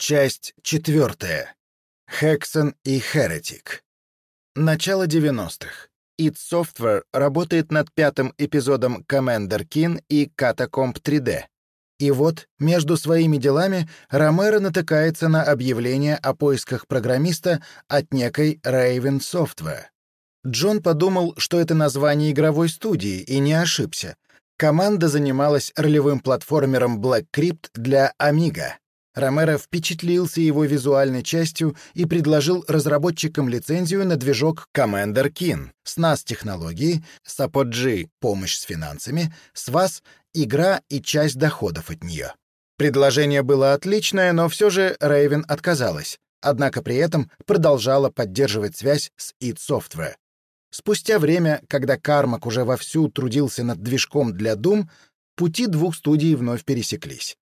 Часть четвертая. Хексон и Херетик. Начало 90-х. id Software работает над пятым эпизодом Commander Keen и Catacomb 3D. И вот, между своими делами, Ромеро натыкается на объявление о поисках программиста от некой Raven Software. Джон подумал, что это название игровой студии, и не ошибся. Команда занималась ролевым платформером Black Crypt для Amiga. Ромеро впечатлился его визуальной частью и предложил разработчикам лицензию на движок Commander Keen, с NAS технологии, с Apogee помощь с финансами, с вас игра и часть доходов от нее. Предложение было отличное, но все же Raven отказалась, однако при этом продолжала поддерживать связь с id Software. Спустя время, когда Кармак уже вовсю трудился над движком для Doom, пути двух студий вновь пересеклись.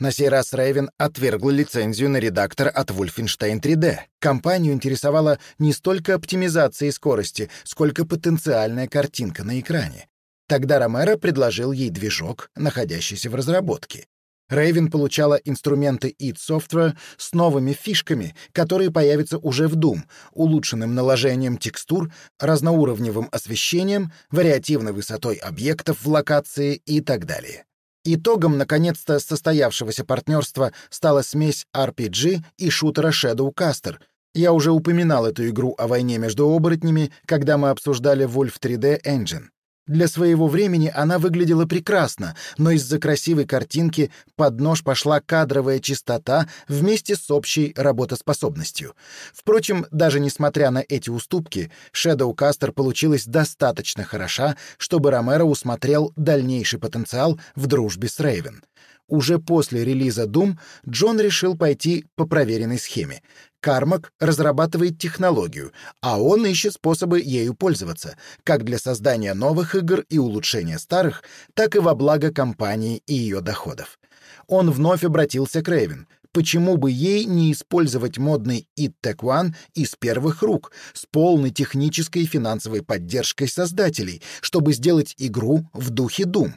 На сей раз Рейвен отвергла лицензию на редактор от Wolfenstein 3D. Компанию интересовала не столько оптимизация и скорости, сколько потенциальная картинка на экране. Тогда Ромеро предложил ей движок, находящийся в разработке. Рейвен получала инструменты id Software с новыми фишками, которые появятся уже в Doom, улучшенным наложением текстур, разноуровневым освещением, вариативной высотой объектов в локации и так далее. Итогом, наконец-то, состоявшегося партнерства стала смесь RPG и шутера Shadow Caster. Я уже упоминал эту игру о войне между оборотнями, когда мы обсуждали Wolf 3D Engine. Для своего времени она выглядела прекрасно, но из-за красивой картинки под нож пошла кадровая чистота вместе с общей работоспособностью. Впрочем, даже несмотря на эти уступки, Shadowcaster получилась достаточно хороша, чтобы Ромеро усмотрел дальнейший потенциал в дружбе с Рейвен. Уже после релиза Doom Джон решил пойти по проверенной схеме. Кармак разрабатывает технологию, а он ищет способы ею пользоваться, как для создания новых игр и улучшения старых, так и во благо компании и ее доходов. Он вновь обратился к Рейвен. Почему бы ей не использовать модный It Tech One из первых рук, с полной технической и финансовой поддержкой создателей, чтобы сделать игру в духе Doom?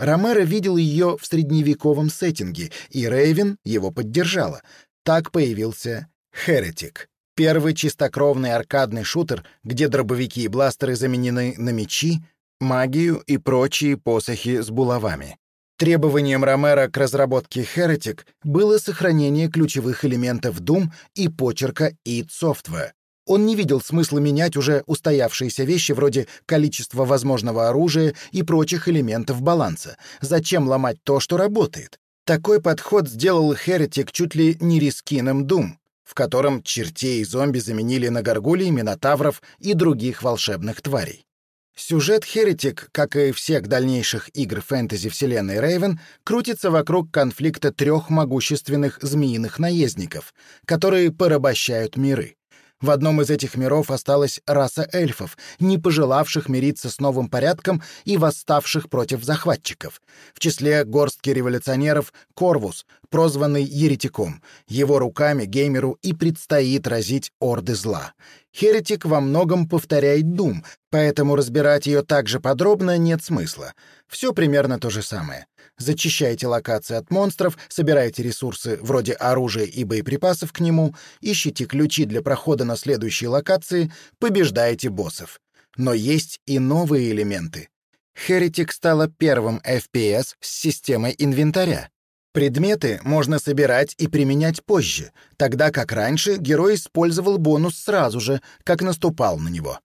Ромеро видел ее в средневековом сеттинге, и Рейвен его поддержала. Так появился Heretic. Первый чистокровный аркадный шутер, где дробовики и бластеры заменены на мечи, магию и прочие посохи с булавами. Требованием Ромеро к разработке Heretic было сохранение ключевых элементов Doom и почерка id Software. Он не видел смысла менять уже устоявшиеся вещи вроде количества возможного оружия и прочих элементов баланса. Зачем ломать то, что работает? Такой подход сделал Heretic чуть ли не рискиным Doom, в котором чертей и зомби заменили на горгулей, минотавров и других волшебных тварей. Сюжет Heretic, как и всех дальнейших игр фэнтези вселенной Raven, крутится вокруг конфликта трех могущественных змеиных наездников, которые порабощают миры. В одном из этих миров осталась раса эльфов, не пожелавших мириться с новым порядком и восставших против захватчиков. В числе горстки революционеров — Корвус, прозванный еретиком. Его руками геймеру и предстоит разить орды зла. Херетик во многом повторяет Дум, поэтому разбирать ее так же подробно нет смысла. Все примерно то же самое. Зачищайте локации от монстров, собирайте ресурсы вроде оружия и боеприпасов к нему, ищите ключи для прохода на следующие локации, побеждаете боссов. Но есть и новые элементы. Heretic стала первым FPS с системой инвентаря. Предметы можно собирать и применять позже, тогда как раньше герой использовал бонус сразу же, как наступал на него.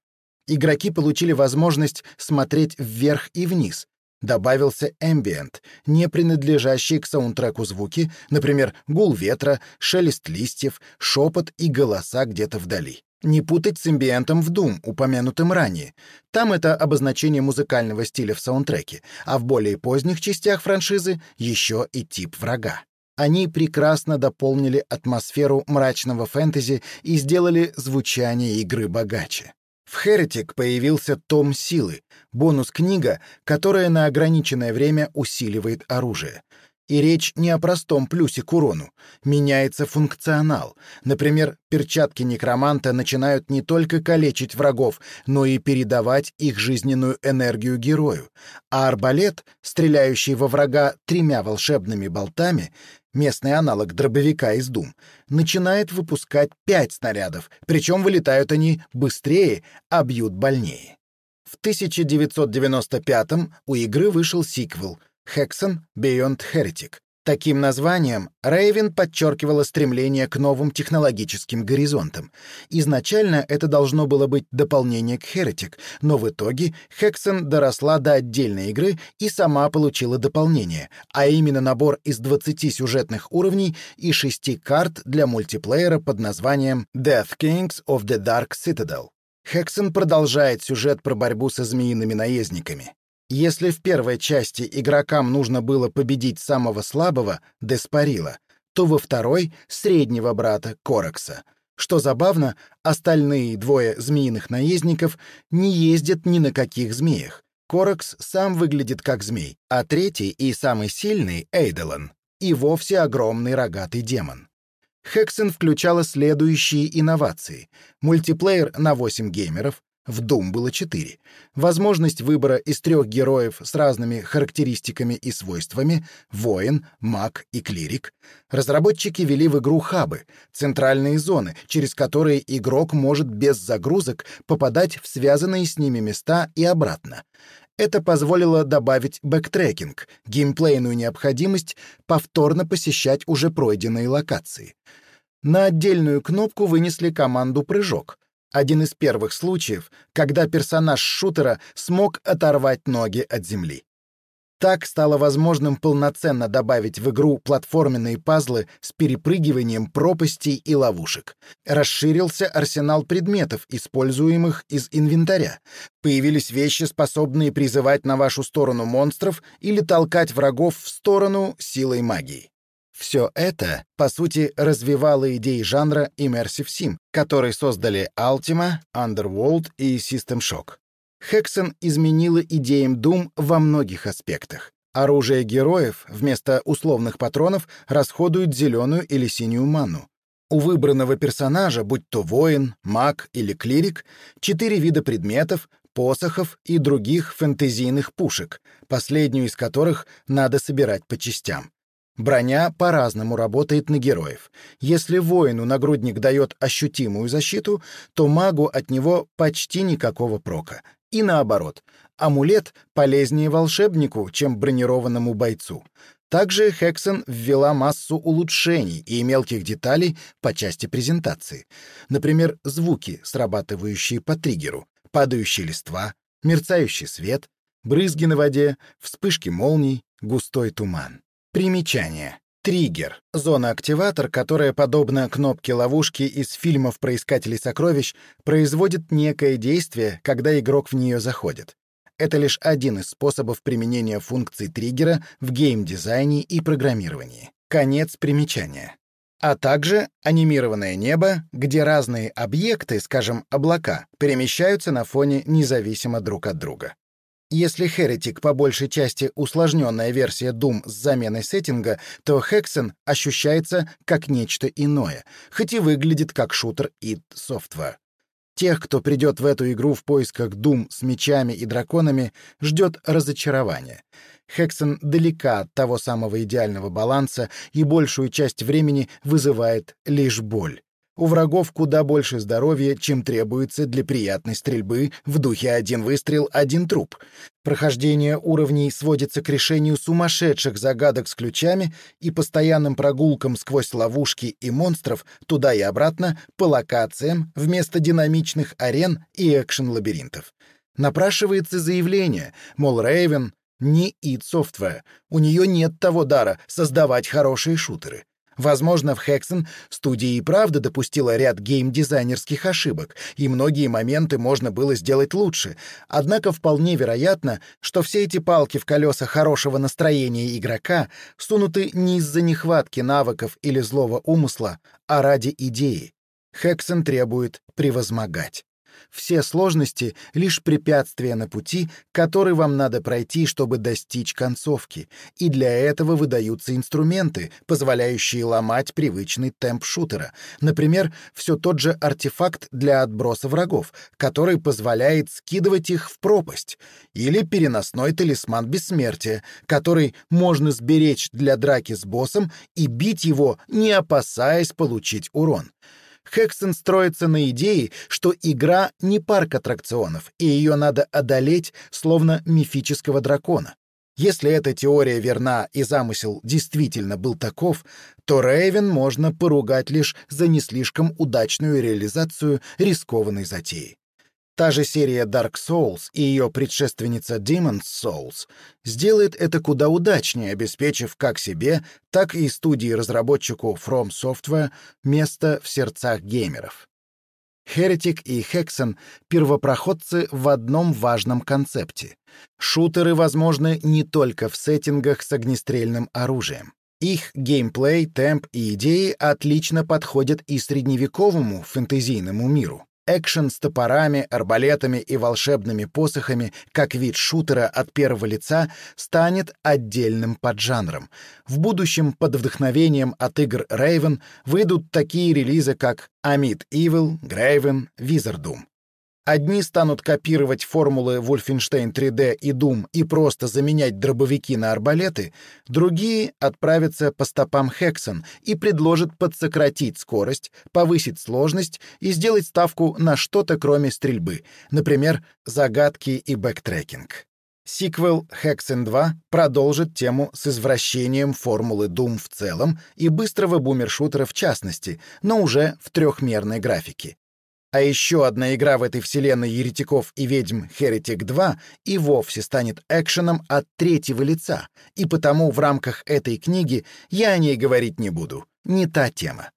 Игроки получили возможность смотреть вверх и вниз. Добавился ambient, не принадлежащий к саундтреку звуки, например, гул ветра, шелест листьев, шепот и голоса где-то вдали. Не путать с эмбиентом в Doom, упомянутым ранее. Там это обозначение музыкального стиля в саундтреке, а в более поздних частях франшизы еще и тип врага. Они прекрасно дополнили атмосферу мрачного фэнтези и сделали звучание игры богаче. В Heretic появился Том Силы, бонус-книга, которая на ограниченное время усиливает оружие. И речь не о простом плюсе к урону. Меняется функционал. Например, перчатки некроманта начинают не только калечить врагов, но и передавать их жизненную энергию герою. А арбалет, стреляющий во врага тремя волшебными болтами, местный аналог дробовика из Doom, начинает выпускать пять снарядов, причем вылетают они быстрее, а бьют больнее. В 1995 у игры вышел сиквел Hexen Beyond Heretic, Таким названием Рейвен подчеркивала стремление к новым технологическим горизонтам. Изначально это должно было быть дополнение к Heretic, но в итоге Хексен доросла до отдельной игры и сама получила дополнение, а именно набор из 20 сюжетных уровней и 6 карт для мультиплеера под названием Death Kings of the Dark Citadel. Хексен продолжает сюжет про борьбу со змеиными наездниками. Если в первой части игрокам нужно было победить самого слабого, Деспарила, то во второй — среднего брата, Коракса. Что забавно, остальные двое змеиных наездников не ездят ни на каких змеях. Коракс сам выглядит как змей, а третий и самый сильный — Эйдолон, и вовсе огромный рогатый демон. Хексен включала следующие инновации. Мультиплеер на 8 геймеров, в Doom было четыре. Возможность выбора из трех героев с разными характеристиками и свойствами — воин, маг и клирик. Разработчики ввели в игру хабы — центральные зоны, через которые игрок может без загрузок попадать в связанные с ними места и обратно. Это позволило добавить бэктрекинг, геймплейную необходимость повторно посещать уже пройденные локации. На отдельную кнопку вынесли команду «Прыжок», один из первых случаев, когда персонаж шутера смог оторвать ноги от земли. Так стало возможным полноценно добавить в игру платформенные пазлы с перепрыгиванием пропастей и ловушек. Расширился арсенал предметов, используемых из инвентаря. Появились вещи, способные призывать на вашу сторону монстров или толкать врагов в сторону силой магии. Все это, по сути, развивало идеи жанра Immersive Sim, который создали Ultima, Underworld и System Shock. Hexen изменила идеям Doom во многих аспектах. Оружие героев вместо условных патронов расходует зеленую или синюю ману. У выбранного персонажа, будь то воин, маг или клирик, четыре вида предметов, посохов и других фэнтезийных пушек, последнюю из которых надо собирать по частям. Броня по-разному работает на героев. Если воину нагрудник дает ощутимую защиту, то магу от него почти никакого прока. И наоборот, амулет полезнее волшебнику, чем бронированному бойцу. Также Хексен ввела массу улучшений и мелких деталей по части презентации. Например, звуки, срабатывающие по триггеру, падающие листва, мерцающий свет, брызги на воде, вспышки молний, густой туман. Примечание. Триггер — зона-активатор, которая, подобно кнопке ловушки из фильмов про искателей сокровищ, производит некое действие, когда игрок в нее заходит. Это лишь один из способов применения функций триггера в геймдизайне и программировании. Конец примечания. А также анимированное небо, где разные объекты, скажем, облака, перемещаются на фоне независимо друг от друга. Если Heretic по большей части усложненная версия Doom с заменой сеттинга, то Hexen ощущается как нечто иное, хоть и выглядит как шутер id Software. Тех, кто придет в эту игру в поисках Doom с мечами и драконами, ждет разочарование. Хексен далека от того самого идеального баланса и большую часть времени вызывает лишь боль. У врагов куда больше здоровья, чем требуется для приятной стрельбы в духе «один выстрел, один труп». Прохождение уровней сводится к решению сумасшедших загадок с ключами и постоянным прогулкам сквозь ловушки и монстров туда и обратно по локациям вместо динамичных арен и экшен-лабиринтов. Напрашивается заявление, мол, Рейвен не id Software, у нее нет того дара создавать хорошие шутеры. Возможно, в Hexen студия и правда допустила ряд геймдизайнерских ошибок, и многие моменты можно было сделать лучше. Однако вполне вероятно, что все эти палки в колеса хорошего настроения игрока сунуты не из-за нехватки навыков или злого умысла, а ради идеи. Hexen требует превозмогать. Все сложности — лишь препятствия на пути, который вам надо пройти, чтобы достичь концовки, и для этого выдаются инструменты, позволяющие ломать привычный темп шутера. Например, все тот же артефакт для отброса врагов, который позволяет скидывать их в пропасть, или переносной талисман бессмертия, который можно сберечь для драки с боссом и бить его, не опасаясь получить урон. Хексен строится на идее, что игра не парк аттракционов, и ее надо одолеть, словно мифического дракона. Если эта теория верна и замысел действительно был таков, то Рейвен можно поругать лишь за не слишком удачную реализацию рискованной затеи. Та же серия Dark Souls и ее предшественница Demon's Souls сделает это куда удачнее, обеспечив как себе, так и студии-разработчику From Software место в сердцах геймеров. Heretic и Hexen — первопроходцы в одном важном концепте. Шутеры возможны не только в сеттингах с огнестрельным оружием. Их геймплей, темп и идеи отлично подходят и средневековому фэнтезийному миру. Экшен с топорами, арбалетами и волшебными посохами, как вид шутера от первого лица, станет отдельным поджанром. В будущем под вдохновением от игр Raven выйдут такие релизы, как Amid Evil, Graven, Wizordum. Одни станут копировать формулы Wolfenstein 3D и Doom и просто заменять дробовики на арбалеты, другие отправятся по стопам Hexen и предложат подсократить скорость, повысить сложность и сделать ставку на что-то кроме стрельбы, например, загадки и бэктрекинг. Сиквел Hexen 2 продолжит тему с извращением формулы Doom в целом и быстрого бумершутера в частности, но уже в трехмерной графике. А еще одна игра в этой вселенной еретиков и ведьм Heretic 2 и вовсе станет экшеном от третьего лица, и потому в рамках этой книги я о ней говорить не буду. Не та тема.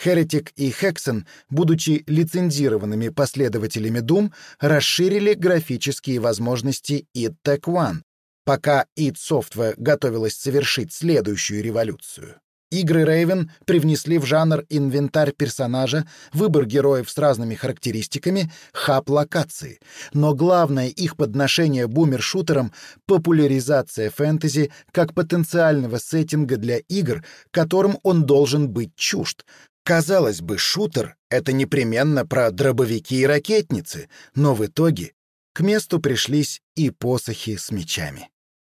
Heretic и Hexen, будучи лицензированными последователями Doom, расширили графические возможности id Tech One, пока id Software готовилась совершить следующую революцию. Игры Raven привнесли в жанр инвентарь персонажа, выбор героев с разными характеристиками, хаб локации. Но главное их подношение бумер-шутерам — популяризация фэнтези как потенциального сеттинга для игр, которым он должен быть чужд. Казалось бы, шутер — это непременно про дробовики и ракетницы, но в итоге к месту пришлись и посохи с мечами.